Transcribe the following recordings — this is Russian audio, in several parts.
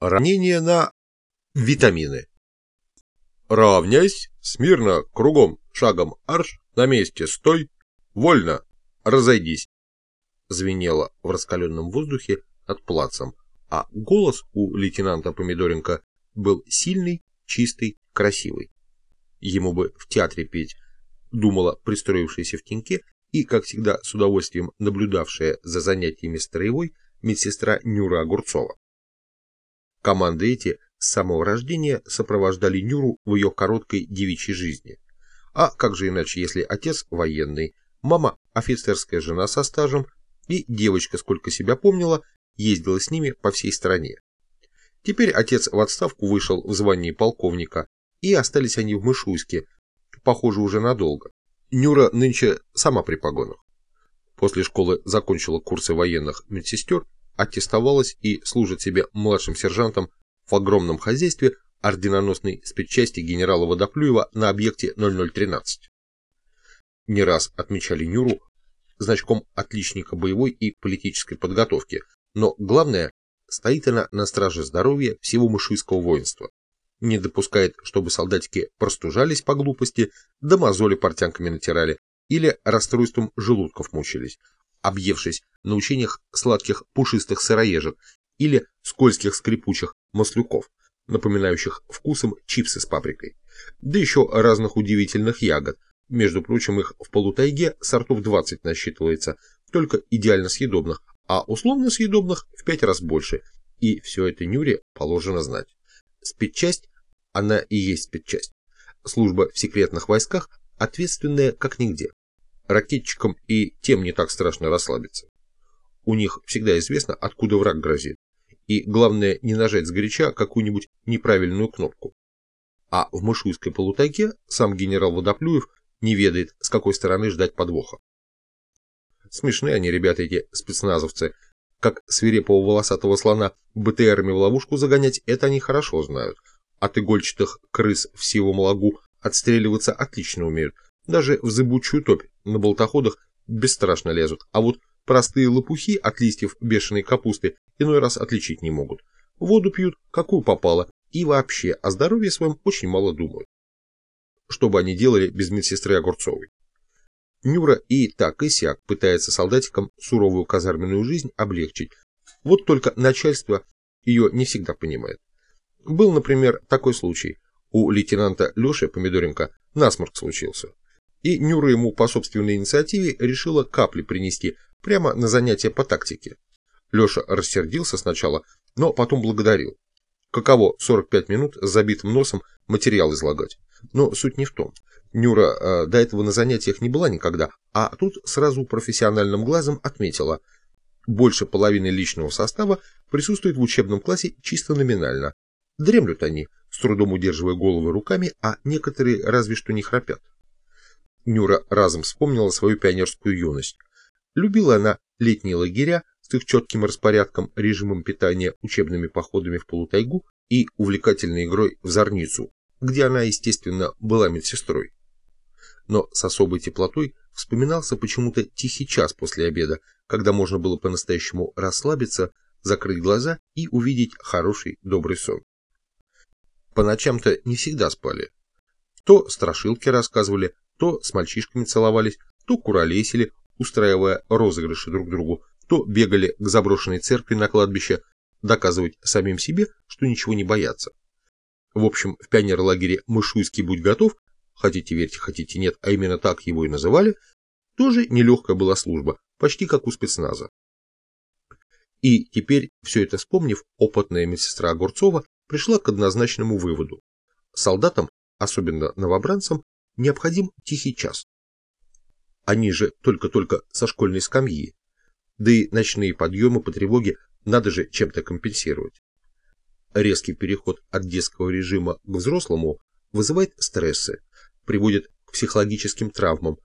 Ранение на витамины. Равняйсь, смирно, кругом, шагом арш, на месте стой, вольно, разойдись. Звенело в раскаленном воздухе над плацем, а голос у лейтенанта Помидоренко был сильный, чистый, красивый. Ему бы в театре петь, думала пристроившаяся в теньке и, как всегда, с удовольствием наблюдавшая за занятиями строевой медсестра Нюра Огурцова. Команды эти с самого рождения сопровождали Нюру в ее короткой девичьей жизни. А как же иначе, если отец военный, мама офицерская жена со стажем и девочка, сколько себя помнила, ездила с ними по всей стране. Теперь отец в отставку вышел в звании полковника, и остались они в Мышуйске, похоже, уже надолго. Нюра нынче сама при погонах. После школы закончила курсы военных медсестер аттестовалась и служит себе младшим сержантом в огромном хозяйстве орденоносной спецчасти генерала Водоплюева на объекте 0013. Не раз отмечали Нюру значком отличника боевой и политической подготовки, но главное, стоит она на страже здоровья всего мышуйского воинства. Не допускает, чтобы солдатики простужались по глупости, да мозоли портянками натирали или расстройством желудков мучились, объевшись на учениях сладких пушистых сыроежек или скользких скрипучих маслюков, напоминающих вкусом чипсы с паприкой, да еще разных удивительных ягод, между прочим, их в полутайге сортов 20 насчитывается, только идеально съедобных, а условно съедобных в 5 раз больше, и все это Нюре положено знать. Спецчасть, она и есть спецчасть. Служба в секретных войсках ответственная как нигде ракетчикам и тем не так страшно расслабиться. У них всегда известно, откуда враг грозит. И главное не нажать сгоряча какую-нибудь неправильную кнопку. А в Мышуйской полутайге сам генерал Водоплюев не ведает, с какой стороны ждать подвоха. Смешные они, ребята, эти спецназовцы. Как свирепого волосатого слона БТРами в ловушку загонять, это они хорошо знают. От игольчатых крыс в сивом лагу отстреливаться отлично умеют, даже в зыбучую топь на болтоходах бесстрашно лезут, а вот простые лопухи от листьев бешеной капусты иной раз отличить не могут. Воду пьют, какую попало, и вообще о здоровье своем очень мало думают. Что бы они делали без медсестры Огурцовой? Нюра и так и сяк пытается солдатикам суровую казарменную жизнь облегчить. Вот только начальство ее не всегда понимает. Был, например, такой случай. У лейтенанта Леши Помидоренко насморк случился и Нюра ему по собственной инициативе решила капли принести прямо на занятия по тактике. Леша рассердился сначала, но потом благодарил. Каково 45 минут с забитым носом материал излагать? Но суть не в том. Нюра э, до этого на занятиях не была никогда, а тут сразу профессиональным глазом отметила. Больше половины личного состава присутствует в учебном классе чисто номинально. Дремлют они, с трудом удерживая головы руками, а некоторые разве что не храпят. Нюра разом вспомнила свою пионерскую юность. Любила она летние лагеря с их четким распорядком, режимом питания, учебными походами в полутайгу и увлекательной игрой в зорницу, где она, естественно, была медсестрой. Но с особой теплотой вспоминался почему-то тихий час после обеда, когда можно было по-настоящему расслабиться, закрыть глаза и увидеть хороший добрый сон. По ночам-то не всегда спали. То страшилки рассказывали, то с мальчишками целовались, то куролесили, устраивая розыгрыши друг другу, то бегали к заброшенной церкви на кладбище, доказывать самим себе, что ничего не боятся. В общем, в пионерлагере «Мышуйский будь готов», хотите верьте, хотите нет, а именно так его и называли, тоже нелегкая была служба, почти как у спецназа. И теперь, все это вспомнив, опытная медсестра Огурцова пришла к однозначному выводу. Солдатам, особенно новобранцам, необходим тихий час. Они же только-только со школьной скамьи, да и ночные подъемы по тревоге надо же чем-то компенсировать. Резкий переход от детского режима к взрослому вызывает стрессы, приводит к психологическим травмам,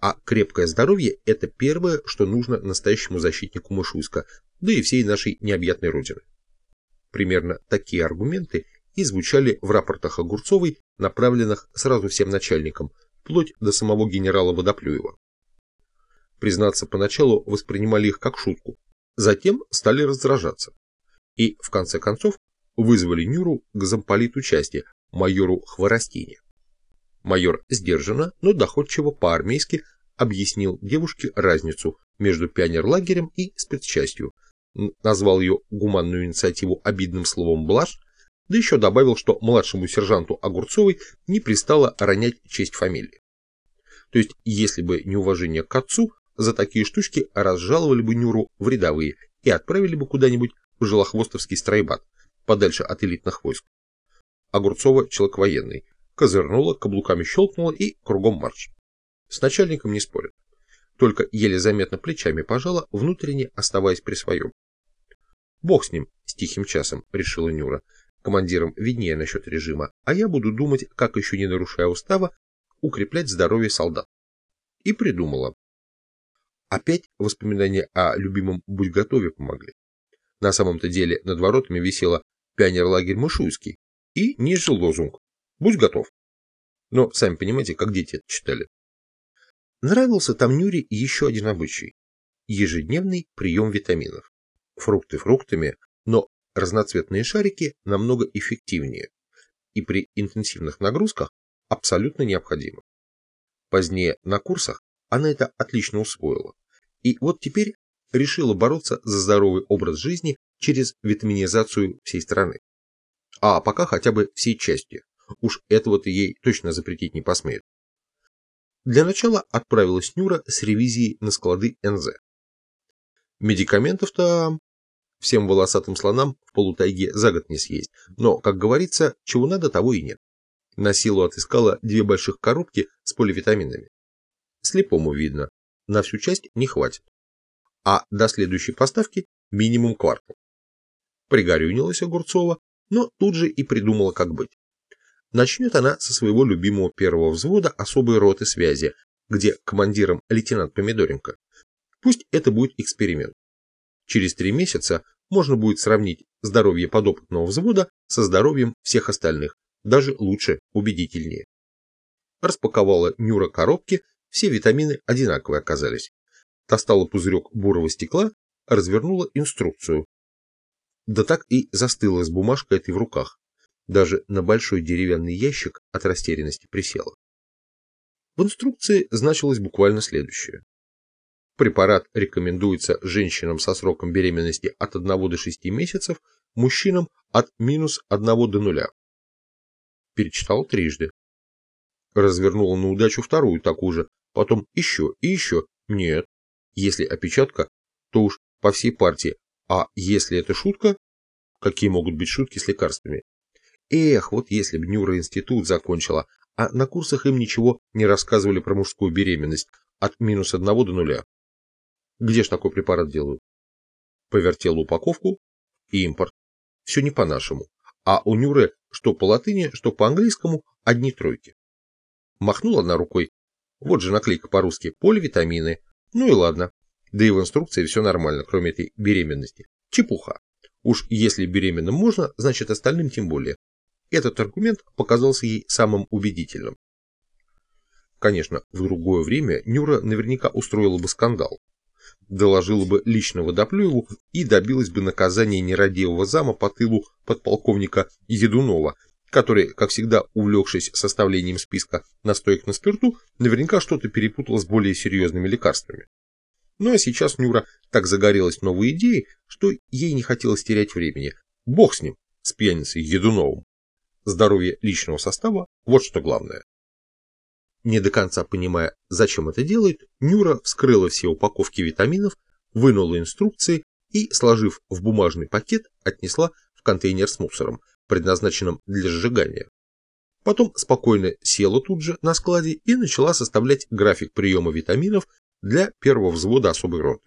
а крепкое здоровье – это первое, что нужно настоящему защитнику Мышуйска, да и всей нашей необъятной родины. Примерно такие аргументы и звучали в рапортах Огурцовой, направленных сразу всем начальникам, вплоть до самого генерала Водоплюева. Признаться, поначалу воспринимали их как шутку, затем стали раздражаться. и, в конце концов, вызвали Нюру к замполиту части, майору Хворостине. Майор сдержанно, но доходчиво по-армейски объяснил девушке разницу между пионерлагерем и спецчастью, назвал ее гуманную инициативу обидным словом «блажь», да еще добавил, что младшему сержанту Огурцовой не пристало ронять честь фамилии. То есть, если бы не уважение к отцу, за такие штучки разжаловали бы Нюру в рядовые и отправили бы куда-нибудь в Желохвостовский стройбат, подальше от элитных войск. Огурцова человек военный, козырнула, каблуками щелкнула и кругом марш. С начальником не спорят. Только еле заметно плечами пожала, внутренне оставаясь при своем. Бог с ним, с тихим часом, решила Нюра. Командирам виднее насчет режима, а я буду думать, как еще не нарушая устава, укреплять здоровье солдат. И придумала. Опять воспоминания о любимом «Будь готове» помогли. На самом-то деле над воротами висело пионерлагерь Мышуйский и ниже лозунг «Будь готов». Но, сами понимаете, как дети это читали. Нравился там Нюре еще один обычай – ежедневный прием витаминов. Фрукты фруктами, но разноцветные шарики намного эффективнее и при интенсивных нагрузках абсолютно необходимо. Позднее на курсах она это отлично усвоила. И вот теперь решила бороться за здоровый образ жизни через витаминизацию всей страны. А пока хотя бы всей части. Уж этого-то ей точно запретить не посмеют. Для начала отправилась Нюра с ревизией на склады НЗ. Медикаментов-то всем волосатым слонам в полутайге за год не съесть, но, как говорится, чего надо, того и нет. На силу отыскала две больших коробки с поливитаминами. Слепому видно, на всю часть не хватит. А до следующей поставки минимум квартал. Пригорюнилась Огурцова, но тут же и придумала, как быть. Начнет она со своего любимого первого взвода особой роты связи, где командиром лейтенант Помидоренко. Пусть это будет эксперимент. Через три месяца можно будет сравнить здоровье подопытного взвода со здоровьем всех остальных, даже лучше, убедительнее. Распаковала Нюра коробки, все витамины одинаковые оказались. Достала пузырек бурого стекла, развернула инструкцию. Да так и застыла с бумажкой этой в руках. Даже на большой деревянный ящик от растерянности присела. В инструкции значилось буквально следующее. Препарат рекомендуется женщинам со сроком беременности от 1 до 6 месяцев, мужчинам от минус 1 до 0. Перечитал трижды. Развернула на удачу вторую такую же, потом еще и еще. Нет, если опечатка, то уж по всей партии, а если это шутка, какие могут быть шутки с лекарствами? Эх, вот если б Нюра институт закончила, а на курсах им ничего не рассказывали про мужскую беременность от минус одного до нуля. Где ж такой препарат делают? Повертел упаковку. Импорт. Все не по-нашему. А у Нюры что по латыни, что по английскому одни тройки. Махнула одна рукой. Вот же наклейка по-русски. Поливитамины. Ну и ладно. Да и в инструкции все нормально, кроме этой беременности. Чепуха. Уж если беременным можно, значит остальным тем более. Этот аргумент показался ей самым убедительным. Конечно, в другое время Нюра наверняка устроила бы скандал. Доложила бы лично Водоплюеву и добилась бы наказания нерадивого зама по тылу подполковника Едунова, который, как всегда увлекшись составлением списка настоек на спирту, наверняка что-то перепутал с более серьезными лекарствами. Ну а сейчас Нюра так загорелась новой идеей, что ей не хотелось терять времени. Бог с ним, с пьяницей Едуновым здоровье личного состава – вот что главное. Не до конца понимая, зачем это делает, Нюра вскрыла все упаковки витаминов, вынула инструкции и, сложив в бумажный пакет, отнесла в контейнер с мусором, предназначенным для сжигания. Потом спокойно села тут же на складе и начала составлять график приема витаминов для первого взвода особой роты.